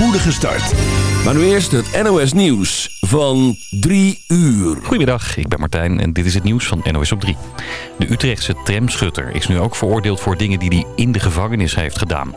spoedige start. Maar nu eerst het NOS Nieuws van 3 uur. Goedemiddag, ik ben Martijn en dit is het nieuws van NOS op 3. De Utrechtse tramschutter is nu ook veroordeeld voor dingen die hij in de gevangenis heeft gedaan.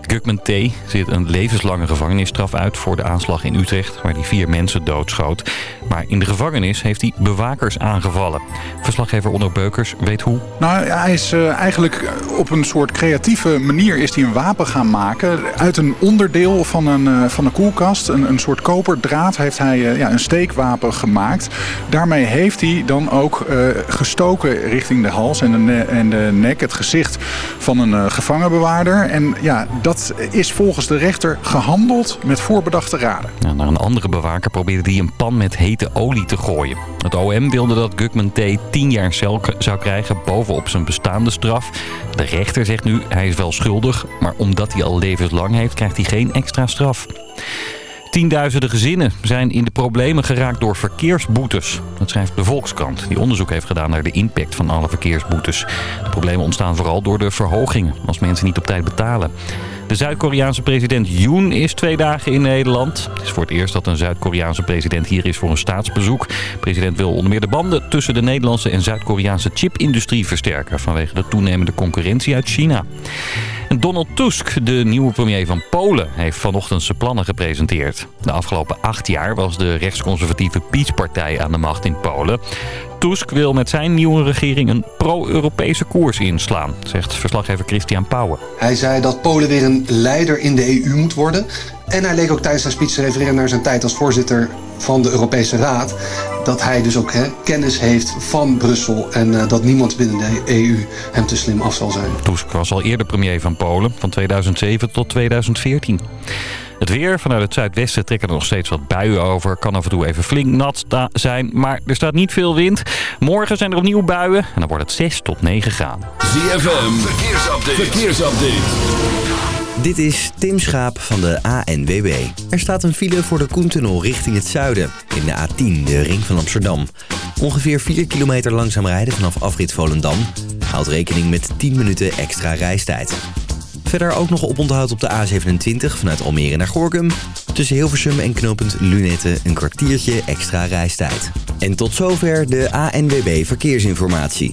Gugman T. zit een levenslange gevangenisstraf uit voor de aanslag in Utrecht... waar hij vier mensen doodschoot. Maar in de gevangenis heeft hij bewakers aangevallen. Verslaggever Onno Beukers weet hoe. Nou, hij is uh, eigenlijk op een soort creatieve manier is hij een wapen gaan maken. Uit een onderdeel van een, uh, van een koelkast, een, een soort koperdraad, heeft hij uh, ja, een steekwapen gemaakt. Daarmee heeft hij dan ook gestoken richting de hals en de, en de nek, het gezicht van een gevangenbewaarder. En ja, dat is volgens de rechter gehandeld met voorbedachte raden. Naar een andere bewaker probeerde hij een pan met hete olie te gooien. Het OM wilde dat Gugman T. 10 jaar cel zou krijgen bovenop zijn bestaande straf. De rechter zegt nu hij is wel schuldig, maar omdat hij al levenslang heeft krijgt hij geen extra straf. Tienduizenden gezinnen zijn in de problemen geraakt door verkeersboetes. Dat schrijft de Volkskrant, die onderzoek heeft gedaan naar de impact van alle verkeersboetes. De problemen ontstaan vooral door de verhogingen, als mensen niet op tijd betalen. De Zuid-Koreaanse president Yoon is twee dagen in Nederland. Het is voor het eerst dat een Zuid-Koreaanse president hier is voor een staatsbezoek. De president wil onder meer de banden tussen de Nederlandse en Zuid-Koreaanse chipindustrie versterken... vanwege de toenemende concurrentie uit China. Donald Tusk, de nieuwe premier van Polen, heeft vanochtend zijn plannen gepresenteerd. De afgelopen acht jaar was de rechtsconservatieve PiS-partij aan de macht in Polen. Tusk wil met zijn nieuwe regering een pro-Europese koers inslaan, zegt verslaggever Christian Pauwen. Hij zei dat Polen weer een leider in de EU moet worden. En hij leek ook tijdens zijn speech te refereren naar zijn tijd als voorzitter van de Europese Raad. Dat hij dus ook hè, kennis heeft van Brussel en uh, dat niemand binnen de EU hem te slim af zal zijn. Tusk was al eerder premier van Polen, van 2007 tot 2014. Het weer vanuit het zuidwesten trekken er nog steeds wat buien over. Kan af en toe even flink nat zijn, maar er staat niet veel wind. Morgen zijn er opnieuw buien en dan wordt het 6 tot 9 graden. ZFM, verkeersupdate. verkeersupdate. Dit is Tim Schaap van de ANWB. Er staat een file voor de Koentunnel richting het zuiden. In de A10, de ring van Amsterdam. Ongeveer 4 kilometer langzaam rijden vanaf afrit Volendam. Houd rekening met 10 minuten extra reistijd. Verder ook nog oponthoud op de A27 vanuit Almere naar Gorkum. Tussen Hilversum en knooppunt Lunette een kwartiertje extra reistijd. En tot zover de ANWB Verkeersinformatie.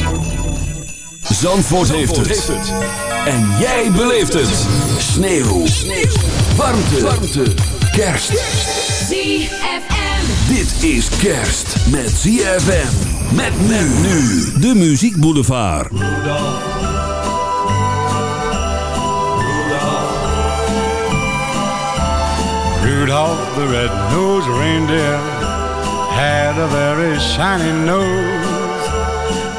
Zandvoort, heeft, het. En jij beleeft het. Sneeuw. Sneeuw. Warmte. Warmte. Kerst. ZFM. Dit is kerst met ZFM. Met men nu. De Muziek Boulevard. Rudolph the red-nosed reindeer had a very shiny nose.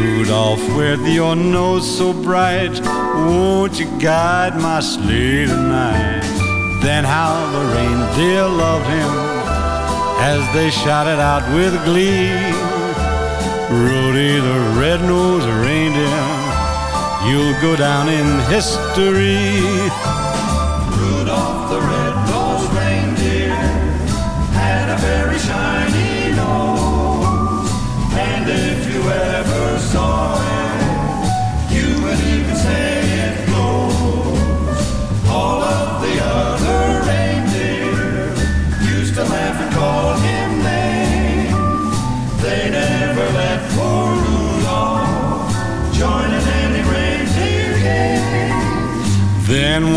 Rudolph, with your nose so bright, won't you guide my sleigh tonight? Then how the reindeer loved him as they shouted out with glee. Rudy the red-nosed reindeer, you'll go down in history.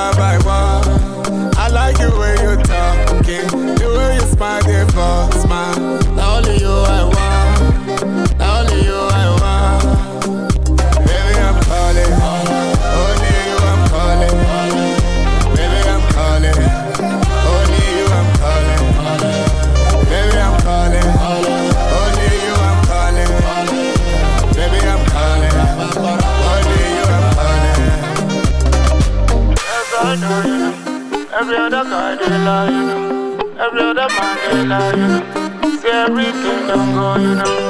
my vai. Babylon, going know. See, everything don't go, you know.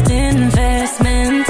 Best investment.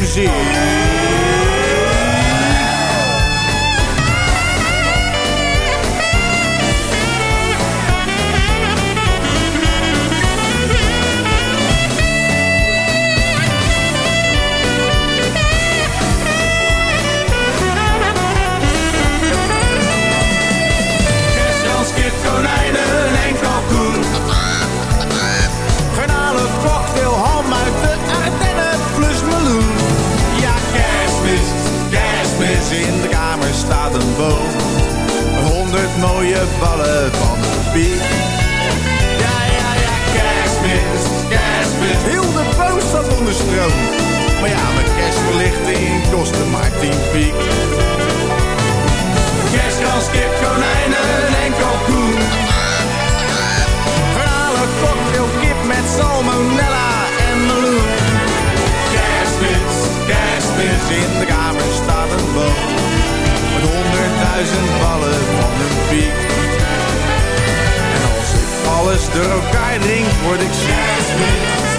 muziek. ballen van de piek. Ja, ja, ja, kerstmis, kerstmis. Heel de boos zat onder stroom. Maar ja, mijn kerstverlichting kostte maar tien piek. Kerstkans, kip, konijnen en kalkoen. Verhalen cocktail, kip met salmonella en meloen. Kerstmis, kerstmis, in de kamer staat een boom. Met honderdduizend ballen van een piek alles door elkaar drinkt, word ik kerstmis.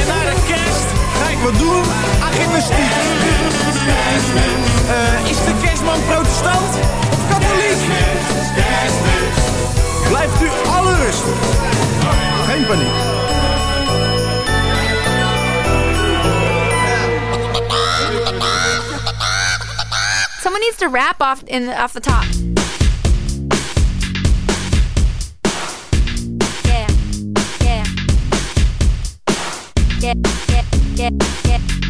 En naar de kerst ga ik wat doen aan gymnastiek. Uh, eh, is de kerstman protestant of katholiek? Blijft u alle rustig. Geen paniek. Someone needs to rap off in off the top. get, get.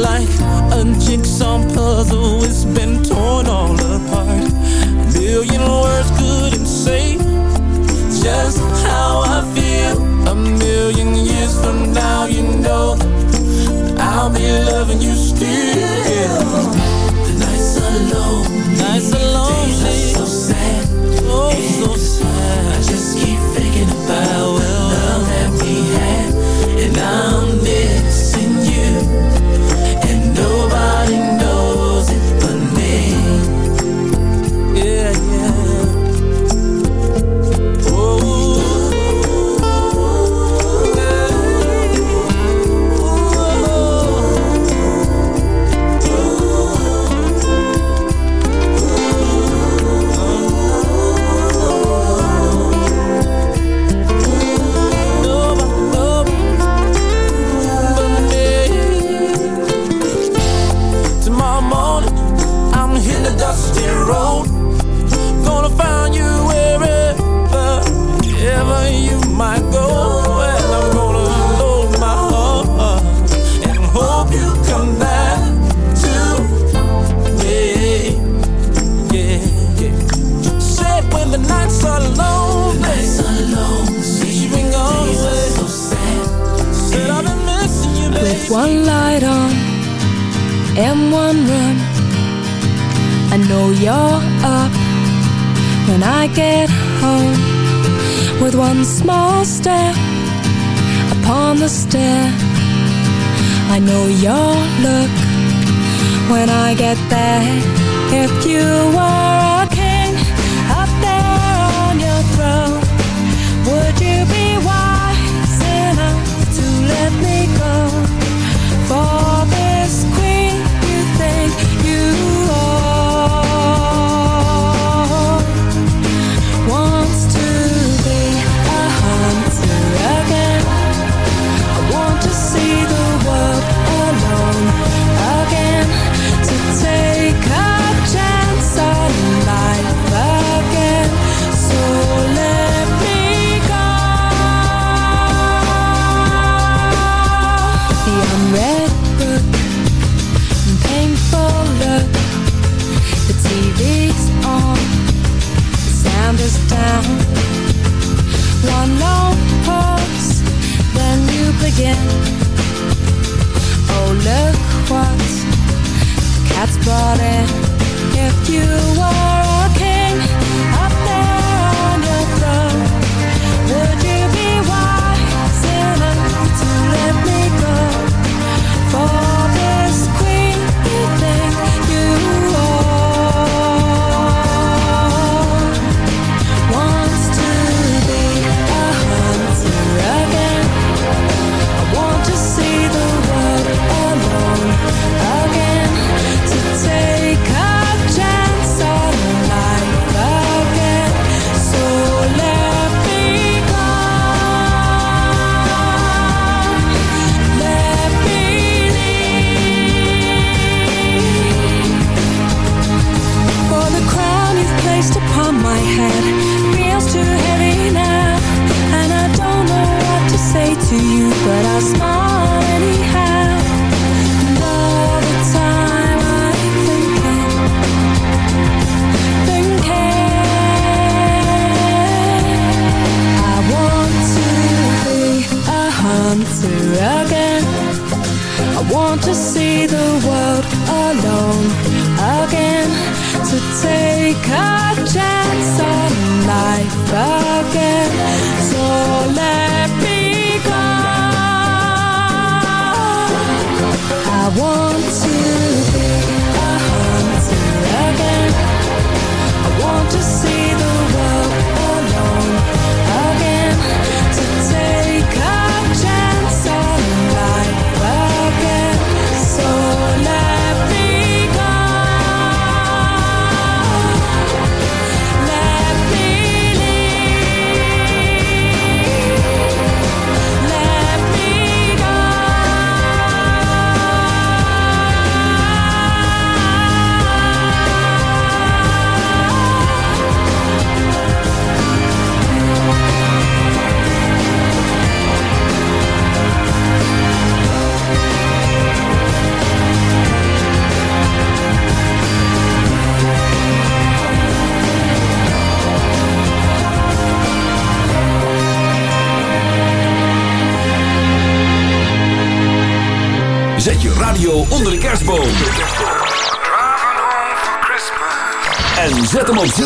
like a jigsaw puzzle. It's been torn all apart. A million words couldn't say just how I feel. A million years from now, you know I'll be loving you still. in one room. I know you're up when I get home. With one small step upon the stair, I know your look when I get there. If you started. If you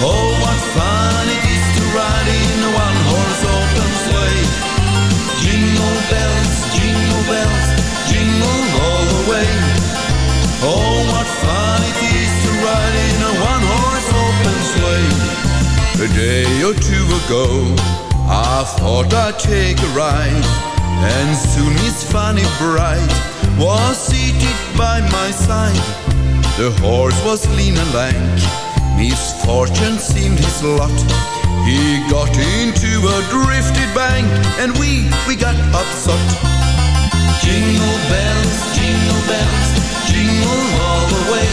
Oh, what fun it is to ride in a one-horse open sleigh. Jingle bells, jingle bells, jingle all the way. Oh, what fun it is to ride in a one-horse open sleigh. A day or two ago, I thought I'd take a ride, and soon Miss Fanny Bright was seated by my side. The horse was lean and lank, misfortune seemed his lot. He got into a drifted bank, and we, we got upset. Jingle bells, jingle bells, jingle all the way.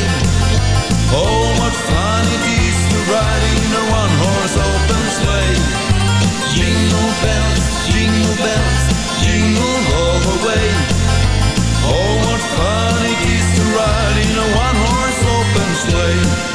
Oh, what fun it is to ride in a one-horse open sleigh. Jingle bells, jingle bells, jingle all the way. Oh, what fun it is to ride in a one-horse open sleigh.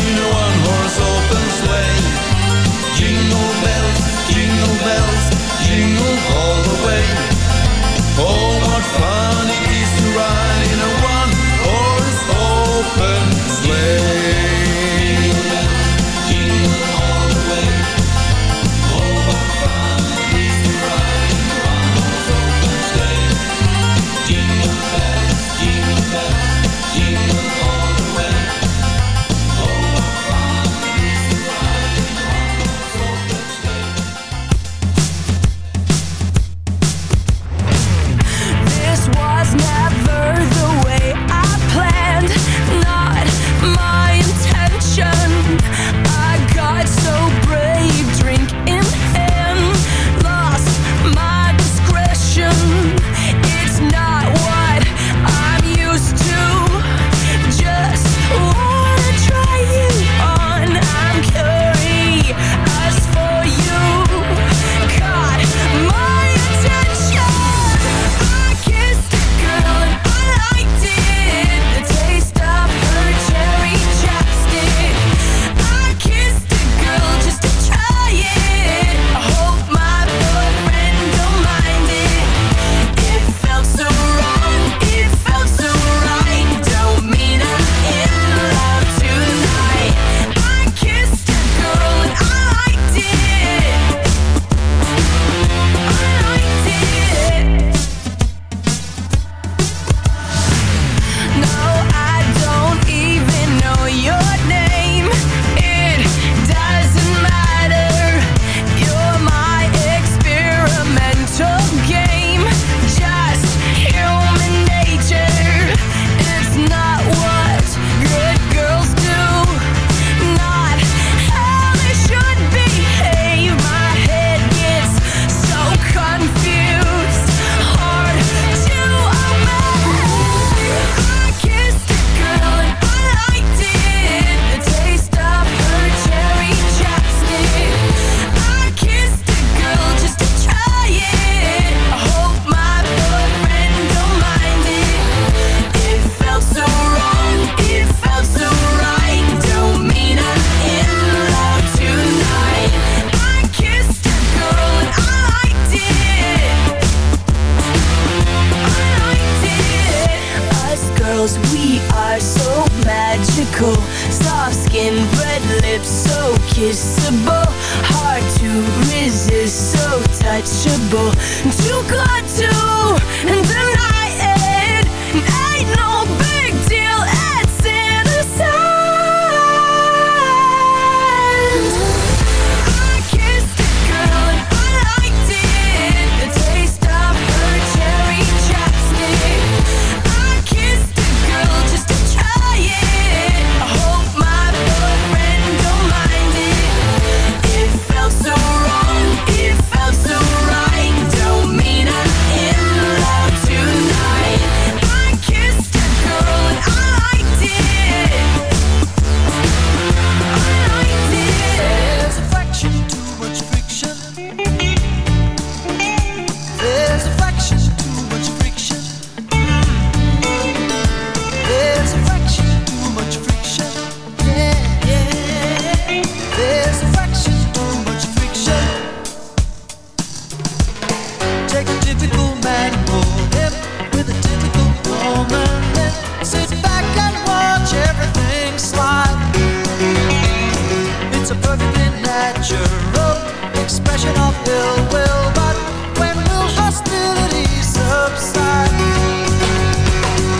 natural expression of ill will. But when will hostility subside?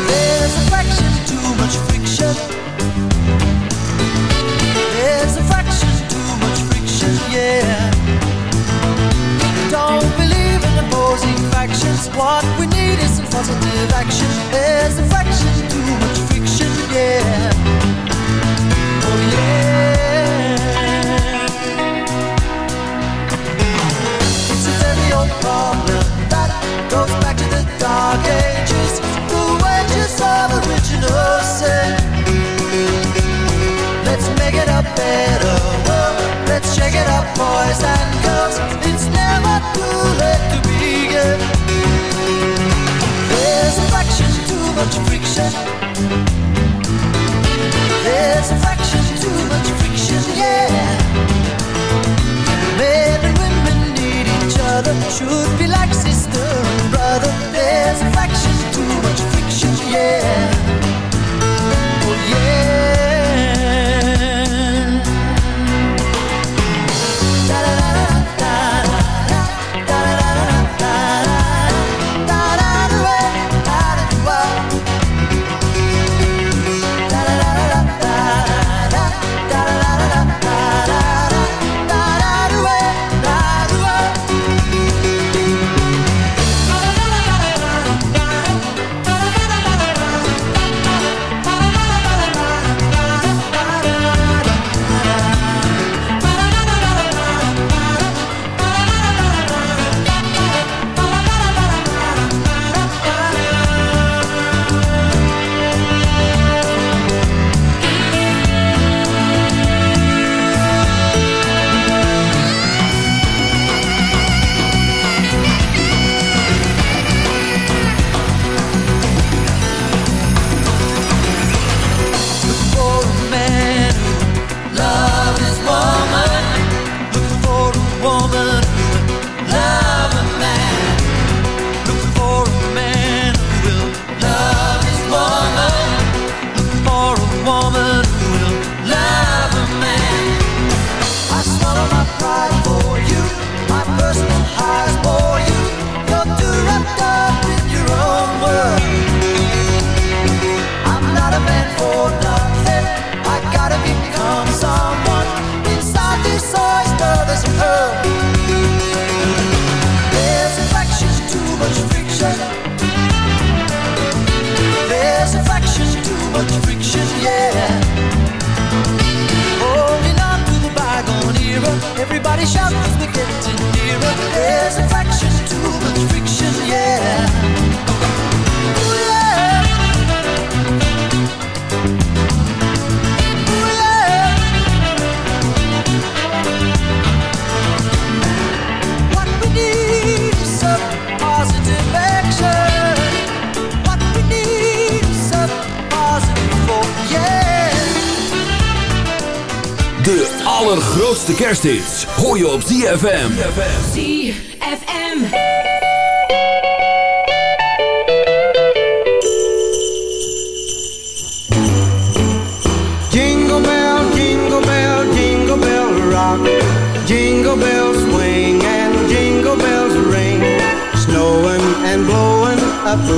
There's a fraction too much friction. There's a fraction too much friction, yeah. Don't believe in opposing factions. What we need is some positive action. There's shake it up, boys and girls. It's never too late to begin. There's too much friction. There's too much friction, yeah. Men and women need each other. Should be like sister and brother. There's a too much friction, yeah.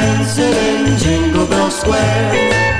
Dancing in Jingle Bell Square.